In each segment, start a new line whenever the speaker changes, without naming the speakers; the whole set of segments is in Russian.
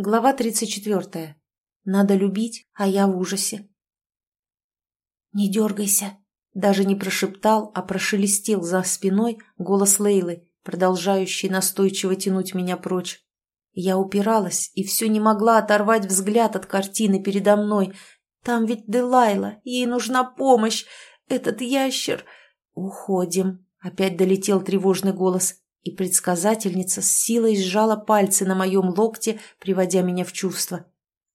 Глава 34. Надо любить, а я в ужасе. «Не дергайся!» Даже не прошептал, а прошелестел за спиной голос Лейлы, продолжающий настойчиво тянуть меня прочь. Я упиралась и все не могла оторвать взгляд от картины передо мной. Там ведь Делайла, ей нужна помощь. Этот ящер... «Уходим!» — опять долетел тревожный голос и предсказательница с силой сжала пальцы на моем локте, приводя меня в чувство.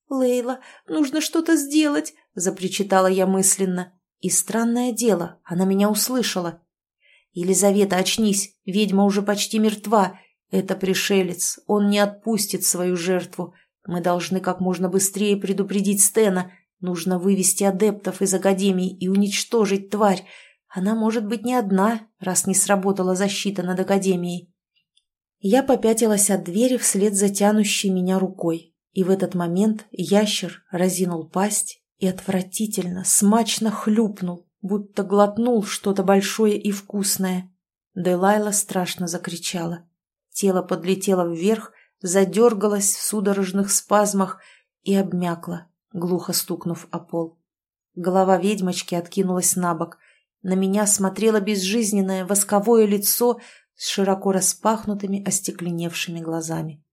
«Лейла, нужно что-то сделать!» – запричитала я мысленно. И странное дело, она меня услышала. «Елизавета, очнись, ведьма уже почти мертва. Это пришелец, он не отпустит свою жертву. Мы должны как можно быстрее предупредить Стена. Нужно вывести адептов из Академии и уничтожить тварь. Она может быть не одна, раз не сработала защита над Академией. Я попятилась от двери вслед за тянущей меня рукой, и в этот момент ящер разинул пасть и отвратительно, смачно хлюпнул, будто глотнул что-то большое и вкусное. Делайла страшно закричала. Тело подлетело вверх, задергалось в судорожных спазмах и обмякло, глухо стукнув о пол. Голова ведьмочки откинулась на бок, на меня смотрело безжизненное восковое лицо с широко распахнутыми остекленевшими глазами.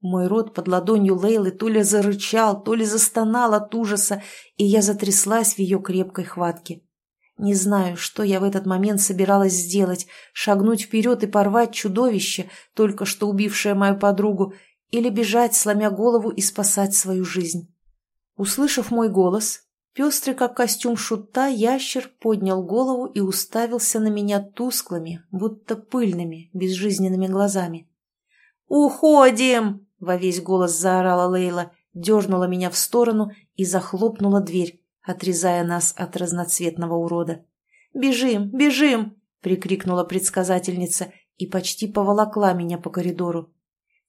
Мой рот под ладонью Лейлы то ли зарычал, то ли застонал от ужаса, и я затряслась в ее крепкой хватке. Не знаю, что я в этот момент собиралась сделать, шагнуть вперед и порвать чудовище, только что убившее мою подругу, или бежать, сломя голову и спасать свою жизнь. Услышав мой голос, Пестрый, как костюм шута, ящер поднял голову и уставился на меня тусклыми, будто пыльными, безжизненными глазами. «Уходим!» — во весь голос заорала Лейла, дернула меня в сторону и захлопнула дверь, отрезая нас от разноцветного урода. «Бежим! Бежим!» — прикрикнула предсказательница и почти поволокла меня по коридору.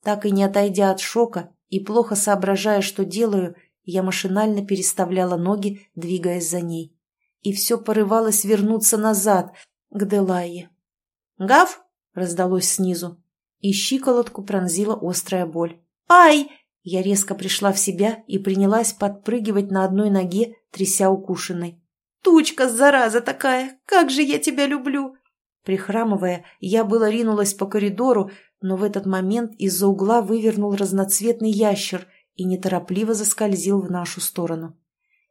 Так и не отойдя от шока и плохо соображая, что делаю, — я машинально переставляла ноги, двигаясь за ней. И все порывалось вернуться назад, к Делайе. «Гав!» — раздалось снизу. И щиколотку пронзила острая боль. «Ай!» Я резко пришла в себя и принялась подпрыгивать на одной ноге, тряся укушенной. «Тучка, зараза такая! Как же я тебя люблю!» Прихрамывая, я было ринулась по коридору, но в этот момент из-за угла вывернул разноцветный ящер и неторопливо заскользил в нашу сторону.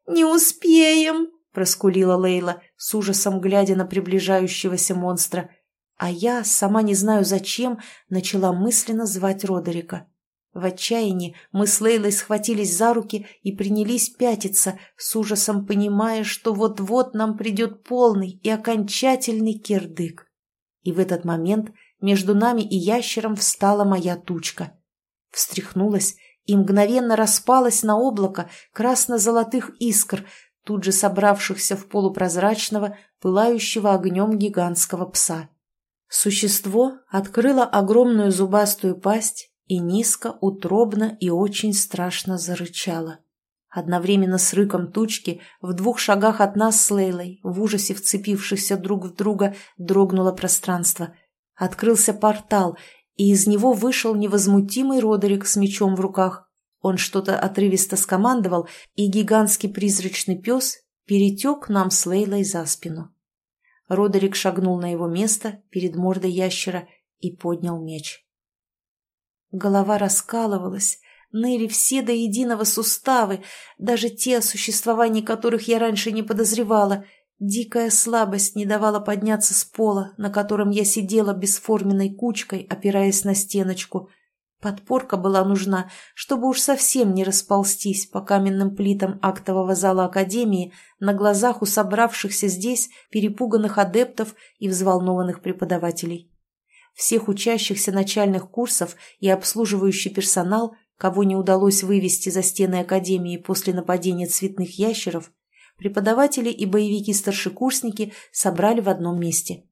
«Не успеем!» – проскулила Лейла, с ужасом глядя на приближающегося монстра. А я, сама не знаю зачем, начала мысленно звать Родерика. В отчаянии мы с Лейлой схватились за руки и принялись пятиться, с ужасом понимая, что вот-вот нам придет полный и окончательный кирдык. И в этот момент между нами и ящером встала моя тучка. Встряхнулась и мгновенно распалась на облако красно-золотых искр, тут же собравшихся в полупрозрачного, пылающего огнем гигантского пса. Существо открыло огромную зубастую пасть и низко, утробно и очень страшно зарычало. Одновременно с рыком тучки в двух шагах от нас с Лейлой, в ужасе вцепившихся друг в друга, дрогнуло пространство. Открылся портал, и из него вышел невозмутимый Родерик с мечом в руках. Он что-то отрывисто скомандовал, и гигантский призрачный пес перетек нам с Лейлой за спину. Родерик шагнул на его место перед мордой ящера и поднял меч. Голова раскалывалась, ныли все до единого суставы, даже те, о существовании которых я раньше не подозревала — Дикая слабость не давала подняться с пола, на котором я сидела бесформенной кучкой, опираясь на стеночку. Подпорка была нужна, чтобы уж совсем не расползтись по каменным плитам актового зала Академии на глазах у собравшихся здесь перепуганных адептов и взволнованных преподавателей. Всех учащихся начальных курсов и обслуживающий персонал, кого не удалось вывести за стены Академии после нападения цветных ящеров, преподаватели и боевики-старшекурсники собрали в одном месте.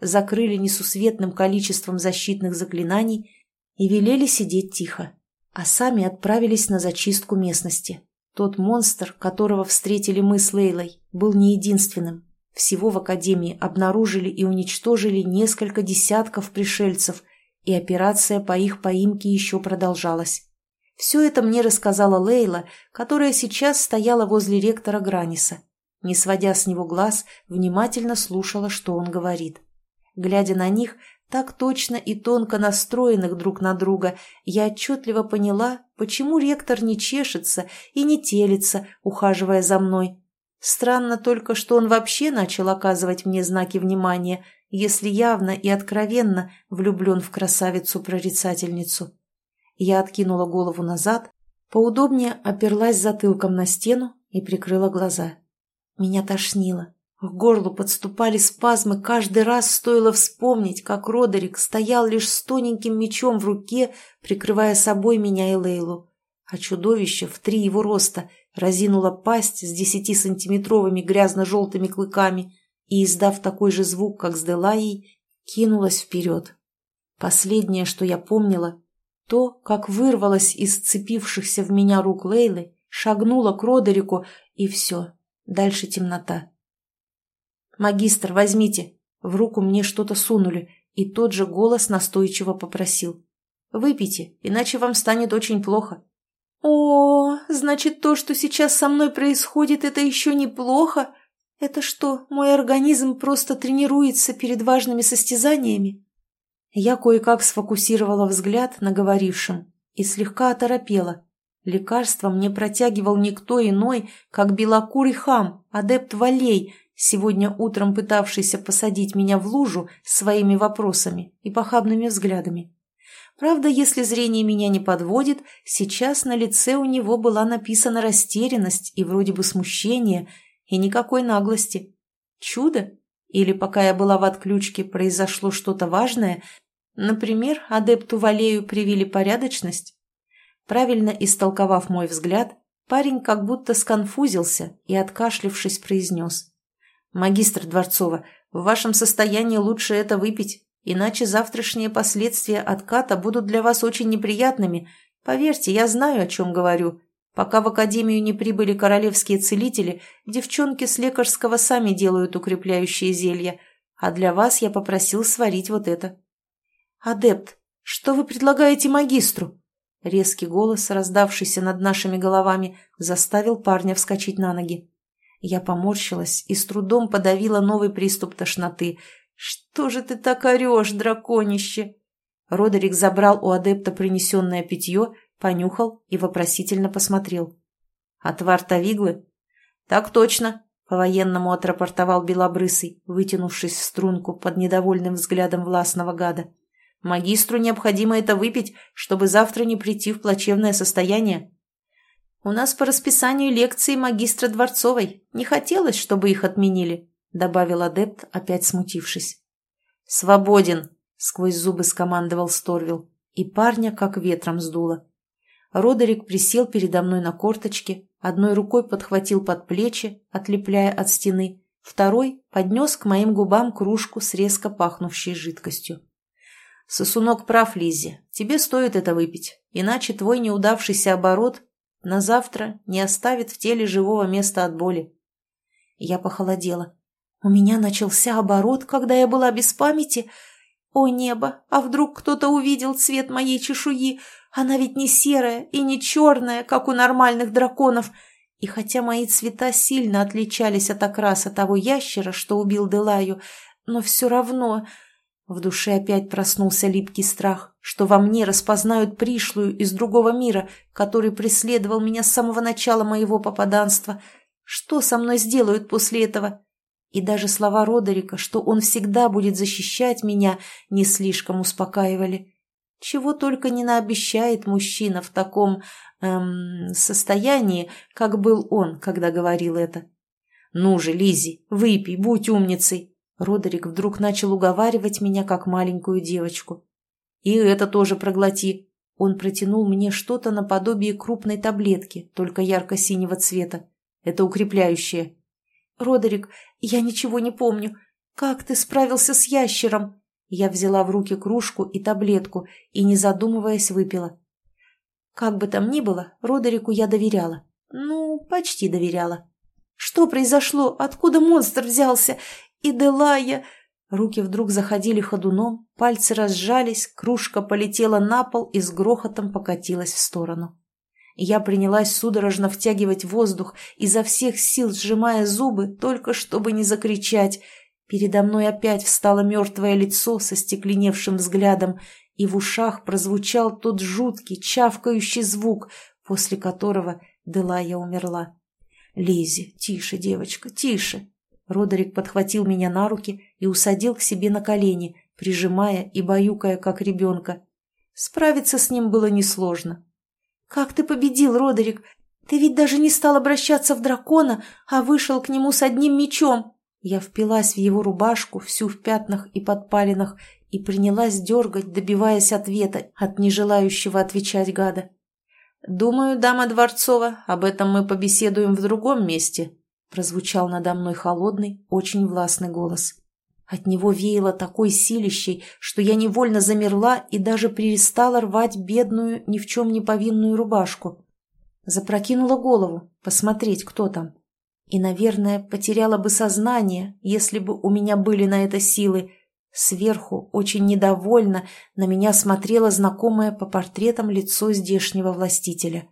Закрыли несусветным количеством защитных заклинаний и велели сидеть тихо, а сами отправились на зачистку местности. Тот монстр, которого встретили мы с Лейлой, был не единственным. Всего в Академии обнаружили и уничтожили несколько десятков пришельцев, и операция по их поимке еще продолжалась. Все это мне рассказала Лейла, которая сейчас стояла возле ректора Граниса. Не сводя с него глаз, внимательно слушала, что он говорит. Глядя на них, так точно и тонко настроенных друг на друга, я отчетливо поняла, почему ректор не чешется и не телится, ухаживая за мной. Странно только, что он вообще начал оказывать мне знаки внимания, если явно и откровенно влюблен в красавицу-прорицательницу. Я откинула голову назад, поудобнее оперлась затылком на стену и прикрыла глаза. Меня тошнило. К горлу подступали спазмы, каждый раз стоило вспомнить, как Родерик стоял лишь с тоненьким мечом в руке, прикрывая собой меня и Лейлу. А чудовище в три его роста разинуло пасть с десятисантиметровыми грязно-желтыми клыками и, издав такой же звук, как с Делайей, кинулось вперед. Последнее, что я помнила, то, как вырвалась из сцепившихся в меня рук Лейлы, шагнула к Родерику, и все, дальше темнота. «Магистр, возьмите!» В руку мне что-то сунули, и тот же голос настойчиво попросил. «Выпейте, иначе вам станет очень плохо». «О, значит, то, что сейчас со мной происходит, это еще неплохо? Это что, мой организм просто тренируется перед важными состязаниями?» Я кое-как сфокусировала взгляд на говорившем и слегка оторопела. Лекарство мне протягивал никто иной, как белокурый хам, адепт Валей, сегодня утром пытавшийся посадить меня в лужу своими вопросами и похабными взглядами. Правда, если зрение меня не подводит, сейчас на лице у него была написана растерянность и вроде бы смущение, и никакой наглости. Чудо? Или пока я была в отключке, произошло что-то важное? Например, адепту Валею привили порядочность? Правильно истолковав мой взгляд, парень как будто сконфузился и, откашлившись, произнес. «Магистр Дворцова, в вашем состоянии лучше это выпить, иначе завтрашние последствия отката будут для вас очень неприятными. Поверьте, я знаю, о чем говорю. Пока в академию не прибыли королевские целители, девчонки с лекарского сами делают укрепляющие зелья, а для вас я попросил сварить вот это». «Адепт, что вы предлагаете магистру?» Резкий голос, раздавшийся над нашими головами, заставил парня вскочить на ноги. Я поморщилась и с трудом подавила новый приступ тошноты. «Что же ты так орешь, драконище?» Родерик забрал у адепта принесенное питье, понюхал и вопросительно посмотрел. «Отвар Тавиглы?» «Так точно», — по-военному отрапортовал Белобрысый, вытянувшись в струнку под недовольным взглядом властного гада. «Магистру необходимо это выпить, чтобы завтра не прийти в плачевное состояние». «У нас по расписанию лекции магистра Дворцовой. Не хотелось, чтобы их отменили», — добавил адепт, опять смутившись. «Свободен!» — сквозь зубы скомандовал Сторвил, и парня как ветром сдуло. Родерик присел передо мной на корточке, одной рукой подхватил под плечи, отлепляя от стены, второй поднес к моим губам кружку с резко пахнувшей жидкостью. «Сосунок прав, Лиззи, тебе стоит это выпить, иначе твой неудавшийся оборот на завтра не оставит в теле живого места от боли. Я похолодела. У меня начался оборот, когда я была без памяти. О небо, а вдруг кто-то увидел цвет моей чешуи? Она ведь не серая и не черная, как у нормальных драконов. И хотя мои цвета сильно отличались от окраса того ящера, что убил Делаю, но все равно в душе опять проснулся липкий страх, что во мне распознают пришлую из другого мира, который преследовал меня с самого начала моего попаданства. Что со мной сделают после этого? И даже слова Родерика, что он всегда будет защищать меня, не слишком успокаивали. Чего только не наобещает мужчина в таком эм, состоянии, как был он, когда говорил это. «Ну же, Лизи, выпей, будь умницей!» Родерик вдруг начал уговаривать меня, как маленькую девочку. «И это тоже проглоти!» Он протянул мне что-то наподобие крупной таблетки, только ярко-синего цвета. Это укрепляющее. «Родерик, я ничего не помню. Как ты справился с ящером?» Я взяла в руки кружку и таблетку и, не задумываясь, выпила. Как бы там ни было, Родерику я доверяла. Ну, почти доверяла. Что произошло? Откуда монстр взялся? И Делая... Руки вдруг заходили ходуном, пальцы разжались, кружка полетела на пол и с грохотом покатилась в сторону. Я принялась судорожно втягивать воздух, изо всех сил сжимая зубы, только чтобы не закричать. Передо мной опять встало мертвое лицо со стекленевшим взглядом, и в ушах прозвучал тот жуткий, чавкающий звук, после которого Делая умерла. Лизи, тише, девочка, тише!» Родерик подхватил меня на руки и усадил к себе на колени, прижимая и баюкая, как ребенка. Справиться с ним было несложно. «Как ты победил, Родерик? Ты ведь даже не стал обращаться в дракона, а вышел к нему с одним мечом!» Я впилась в его рубашку, всю в пятнах и подпалинах, и принялась дергать, добиваясь ответа от нежелающего отвечать гада. «Думаю, дама Дворцова, об этом мы побеседуем в другом месте», прозвучал надо мной холодный, очень властный голос. От него веяло такой силищей, что я невольно замерла и даже перестала рвать бедную, ни в чем не повинную рубашку. Запрокинула голову, посмотреть, кто там. И, наверное, потеряла бы сознание, если бы у меня были на это силы. Сверху, очень недовольно, на меня смотрело знакомое по портретам лицо здешнего властителя.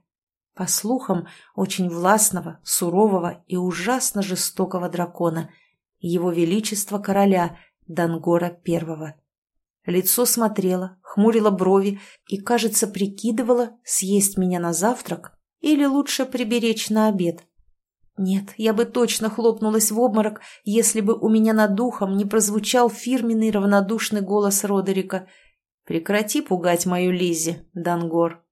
По слухам, очень властного, сурового и ужасно жестокого дракона — его величество короля Дангора Первого. Лицо смотрело, хмурило брови и, кажется, прикидывало, съесть меня на завтрак или лучше приберечь на обед. Нет, я бы точно хлопнулась в обморок, если бы у меня над духом не прозвучал фирменный равнодушный голос Родерика. «Прекрати пугать мою Лизи, Дангор».